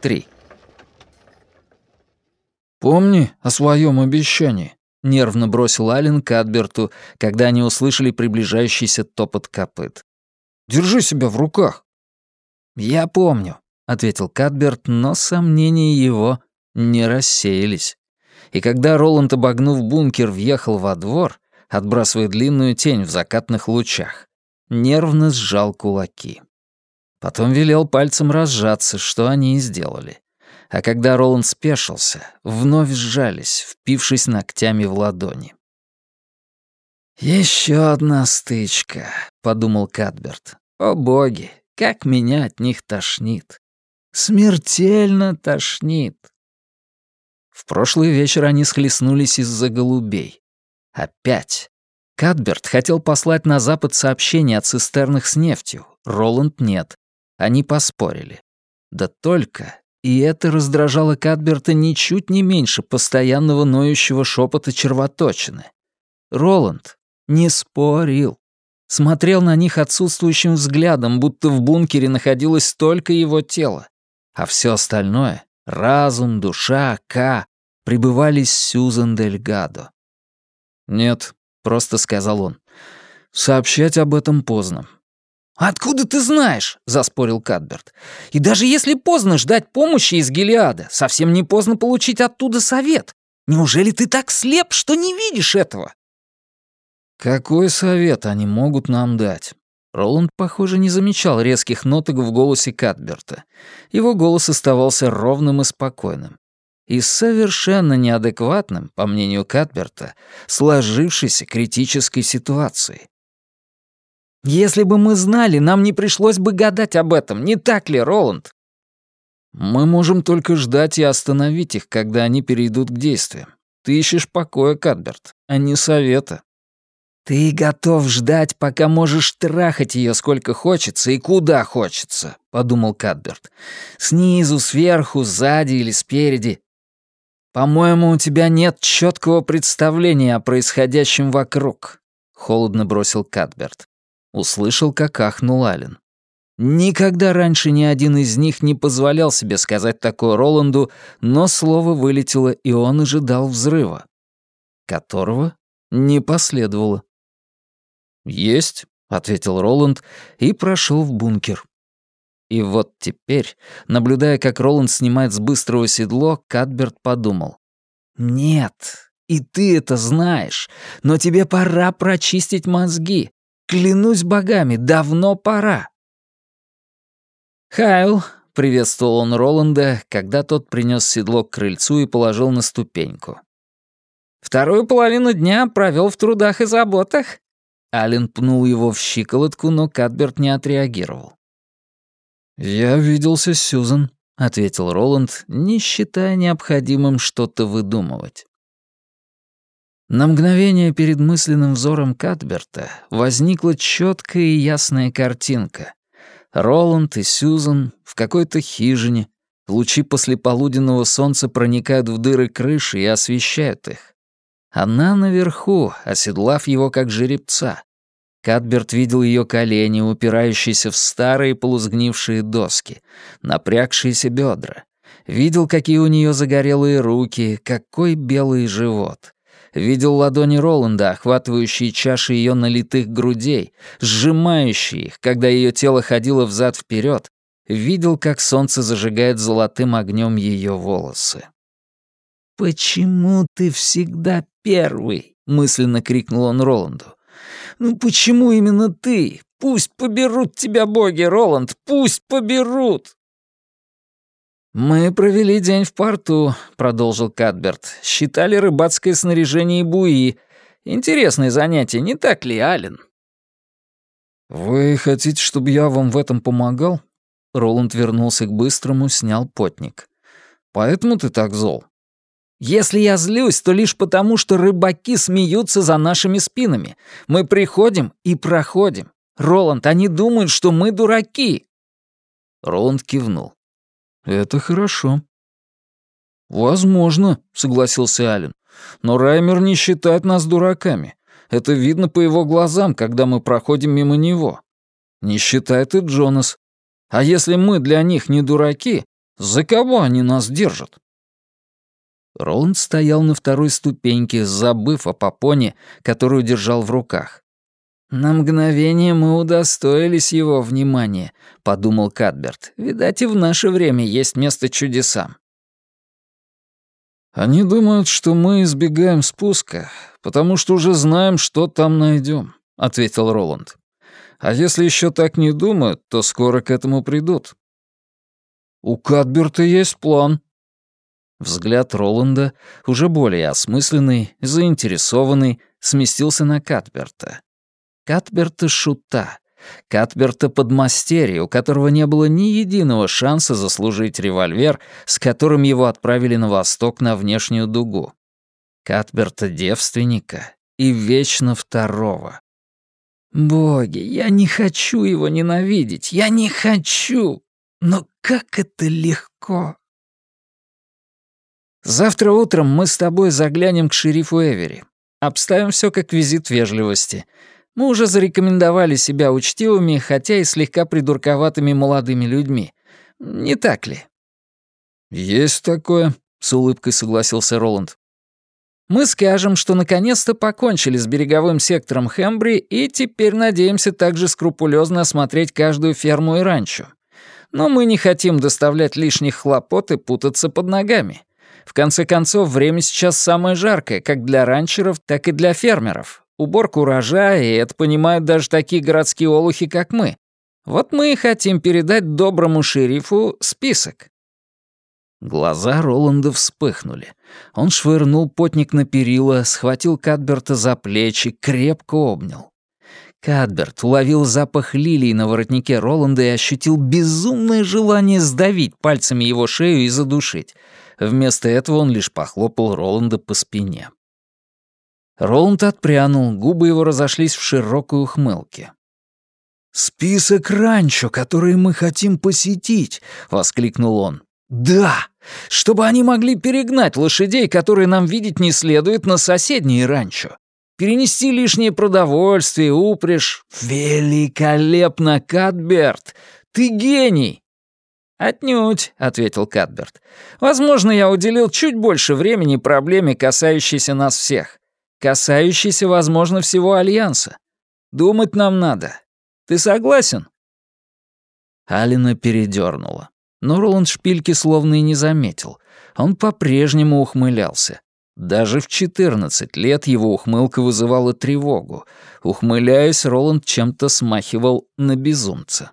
Три. «Помни о своем обещании», — нервно бросил Ален Кадберту, когда они услышали приближающийся топот копыт. «Держи себя в руках». «Я помню», — ответил Кадберт, но сомнения его не рассеялись. И когда Роланд, обогнув бункер, въехал во двор, отбрасывая длинную тень в закатных лучах, нервно сжал кулаки. Потом велел пальцем разжаться, что они и сделали. А когда Роланд спешился, вновь сжались, впившись ногтями в ладони. «Еще одна стычка», — подумал Кадберт. «О боги, как меня от них тошнит! Смертельно тошнит!» В прошлый вечер они схлестнулись из-за голубей. Опять. Кадберт хотел послать на запад сообщение о цистернах с нефтью. Роланд нет. Они поспорили. Да только, и это раздражало Кадберта ничуть не меньше постоянного ноющего шепота червоточины. Роланд не спорил. Смотрел на них отсутствующим взглядом, будто в бункере находилось только его тело. А все остальное разум, душа, К пребывали с Сьюзан Дель Гадо. «Нет», — просто сказал он, — «сообщать об этом поздно». «Откуда ты знаешь?» — заспорил Кадберт. «И даже если поздно ждать помощи из Гелиада, совсем не поздно получить оттуда совет. Неужели ты так слеп, что не видишь этого?» «Какой совет они могут нам дать?» Роланд, похоже, не замечал резких ноток в голосе Кадберта. Его голос оставался ровным и спокойным. И совершенно неадекватным, по мнению Кадберта, сложившейся критической ситуации. «Если бы мы знали, нам не пришлось бы гадать об этом, не так ли, Роланд?» «Мы можем только ждать и остановить их, когда они перейдут к действиям. Ты ищешь покоя, Кадберт, а не совета». «Ты готов ждать, пока можешь трахать ее сколько хочется и куда хочется», — подумал Кадберт. «Снизу, сверху, сзади или спереди. По-моему, у тебя нет четкого представления о происходящем вокруг», — холодно бросил Кадберт. Услышал, как ахнул Ален. Никогда раньше ни один из них не позволял себе сказать такое Роланду, но слово вылетело, и он ожидал взрыва, которого не последовало. «Есть», — ответил Роланд и прошел в бункер. И вот теперь, наблюдая, как Роланд снимает с быстрого седло, Кадберт подумал. «Нет, и ты это знаешь, но тебе пора прочистить мозги. Клянусь богами, давно пора». «Хайл», — приветствовал он Роланда, когда тот принес седло к крыльцу и положил на ступеньку. «Вторую половину дня провел в трудах и заботах. Ален пнул его в щиколотку, но Кадберт не отреагировал. «Я виделся с Сьюзан», — ответил Роланд, не считая необходимым что-то выдумывать. На мгновение перед мысленным взором Кадберта возникла четкая и ясная картинка. Роланд и Сьюзан в какой-то хижине, лучи послеполуденного солнца проникают в дыры крыши и освещают их. Она наверху, оседлав его как жеребца. Кадберт видел ее колени, упирающиеся в старые полузгнившие доски, напрягшиеся бедра. Видел, какие у нее загорелые руки, какой белый живот. Видел ладони Роланда, охватывающие чаши ее налитых грудей, сжимающие их, когда ее тело ходило взад вперед. Видел, как солнце зажигает золотым огнем ее волосы. «Почему ты всегда первый?» — мысленно крикнул он Роланду. «Ну почему именно ты? Пусть поберут тебя боги, Роланд, пусть поберут!» «Мы провели день в порту», — продолжил Кадберт. «Считали рыбацкое снаряжение и буи. Интересное занятие, не так ли, Ален?» «Вы хотите, чтобы я вам в этом помогал?» Роланд вернулся к быстрому, снял потник. «Поэтому ты так зол?» Если я злюсь, то лишь потому, что рыбаки смеются за нашими спинами. Мы приходим и проходим. Роланд, они думают, что мы дураки». Роланд кивнул. «Это хорошо». «Возможно», — согласился Ален. «Но Раймер не считает нас дураками. Это видно по его глазам, когда мы проходим мимо него. Не считает и Джонас. А если мы для них не дураки, за кого они нас держат? Роланд стоял на второй ступеньке, забыв о попоне, которую держал в руках. «На мгновение мы удостоились его внимания», — подумал Кадберт. «Видать, и в наше время есть место чудесам». «Они думают, что мы избегаем спуска, потому что уже знаем, что там найдем», — ответил Роланд. «А если еще так не думают, то скоро к этому придут». «У Кадберта есть план», Взгляд Роланда, уже более осмысленный, заинтересованный, сместился на Катберта. Катберта шута. Катберта подмастерье, у которого не было ни единого шанса заслужить револьвер, с которым его отправили на восток на внешнюю дугу. Катберта девственника и вечно второго. Боги, я не хочу его ненавидеть, я не хочу! Но как это легко! Завтра утром мы с тобой заглянем к шерифу Эвери. Обставим все как визит вежливости. Мы уже зарекомендовали себя учтивыми, хотя и слегка придурковатыми молодыми людьми. Не так ли?» «Есть такое», — с улыбкой согласился Роланд. «Мы скажем, что наконец-то покончили с береговым сектором Хэмбри и теперь надеемся также скрупулезно осмотреть каждую ферму и ранчо. Но мы не хотим доставлять лишних хлопот и путаться под ногами. В конце концов, время сейчас самое жаркое, как для ранчеров, так и для фермеров. Уборка урожая, и это понимают даже такие городские олухи, как мы. Вот мы и хотим передать доброму шерифу список». Глаза Роланда вспыхнули. Он швырнул потник на перила, схватил Кадберта за плечи, крепко обнял. Кадберт уловил запах лилий на воротнике Роланда и ощутил безумное желание сдавить пальцами его шею и задушить. Вместо этого он лишь похлопал Роланда по спине. Роланд отпрянул, губы его разошлись в широкой ухмылке. «Список ранчо, которые мы хотим посетить!» — воскликнул он. «Да! Чтобы они могли перегнать лошадей, которые нам видеть не следует, на соседние ранчо. Перенести лишнее продовольствие, упряжь. Великолепно, Катберт! Ты гений! «Отнюдь», — ответил Кадберт. «Возможно, я уделил чуть больше времени проблеме, касающейся нас всех. Касающейся, возможно, всего Альянса. Думать нам надо. Ты согласен?» Алина передернула. Но Роланд шпильки словно и не заметил. Он по-прежнему ухмылялся. Даже в 14 лет его ухмылка вызывала тревогу. Ухмыляясь, Роланд чем-то смахивал на безумца.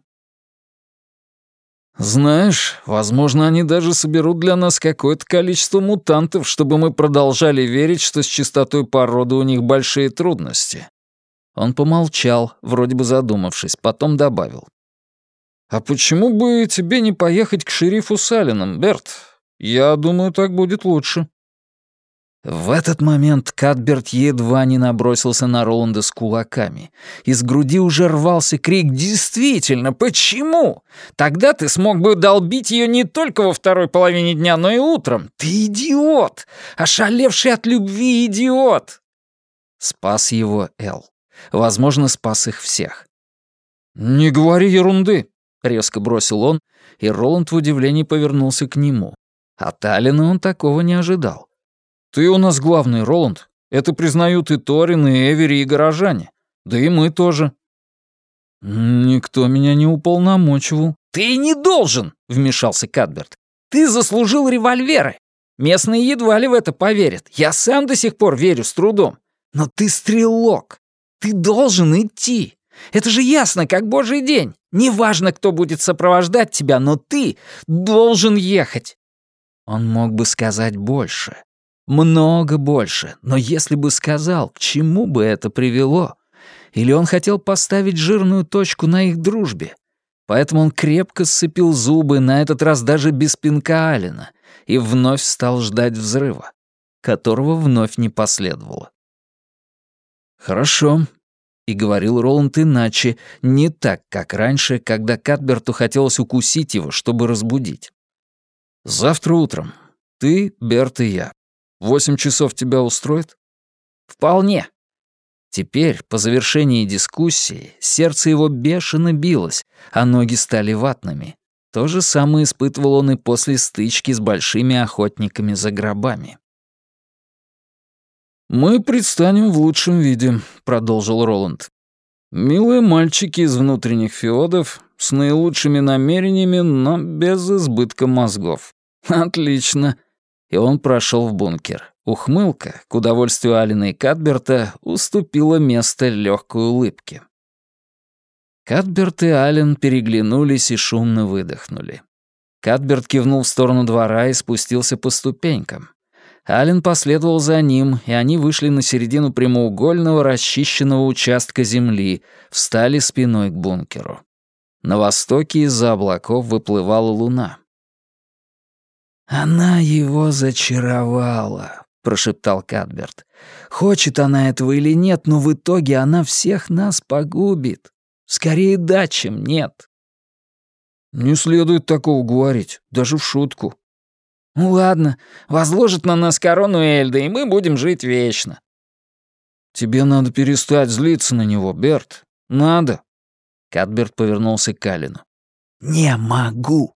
«Знаешь, возможно, они даже соберут для нас какое-то количество мутантов, чтобы мы продолжали верить, что с чистотой породы у них большие трудности». Он помолчал, вроде бы задумавшись, потом добавил. «А почему бы тебе не поехать к шерифу Саллинам, Берт? Я думаю, так будет лучше». В этот момент Кадберт едва не набросился на Роланда с кулаками. Из груди уже рвался крик «Действительно, почему? Тогда ты смог бы долбить ее не только во второй половине дня, но и утром. Ты идиот! Ошалевший от любви идиот!» Спас его Эл. Возможно, спас их всех. «Не говори ерунды», — резко бросил он, и Роланд в удивлении повернулся к нему. От Алина он такого не ожидал. «Ты у нас главный, Роланд. Это признают и Торин, и Эвери, и горожане. Да и мы тоже». «Никто меня не уполномочивал». «Ты не должен!» — вмешался Кадберт. «Ты заслужил револьверы. Местные едва ли в это поверят. Я сам до сих пор верю с трудом. Но ты стрелок. Ты должен идти. Это же ясно, как божий день. Неважно, кто будет сопровождать тебя, но ты должен ехать». Он мог бы сказать больше. Много больше, но если бы сказал, к чему бы это привело? Или он хотел поставить жирную точку на их дружбе? Поэтому он крепко сцепил зубы, на этот раз даже без пинка Алина, и вновь стал ждать взрыва, которого вновь не последовало. «Хорошо», — и говорил Роланд иначе, не так, как раньше, когда Катберту хотелось укусить его, чтобы разбудить. «Завтра утром. Ты, Берт и я. Восемь часов тебя устроит?» «Вполне». Теперь, по завершении дискуссии, сердце его бешено билось, а ноги стали ватными. То же самое испытывал он и после стычки с большими охотниками за гробами. «Мы предстанем в лучшем виде», — продолжил Роланд. «Милые мальчики из внутренних феодов, с наилучшими намерениями, но без избытка мозгов. Отлично». И он прошел в бункер. Ухмылка, к удовольствию Алина и Кадберта, уступила место легкой улыбке. Кадберт и Ален переглянулись и шумно выдохнули. Кадберт кивнул в сторону двора и спустился по ступенькам. Ален последовал за ним, и они вышли на середину прямоугольного расчищенного участка земли, встали спиной к бункеру. На востоке из-за облаков выплывала луна. «Она его зачаровала», — прошептал Кадберт. «Хочет она этого или нет, но в итоге она всех нас погубит. Скорее да, чем нет». «Не следует такого говорить, даже в шутку», «Ну ладно, возложит на нас корону Эльда, и мы будем жить вечно». «Тебе надо перестать злиться на него, Берт. Надо». Кадберт повернулся к Калину. «Не могу».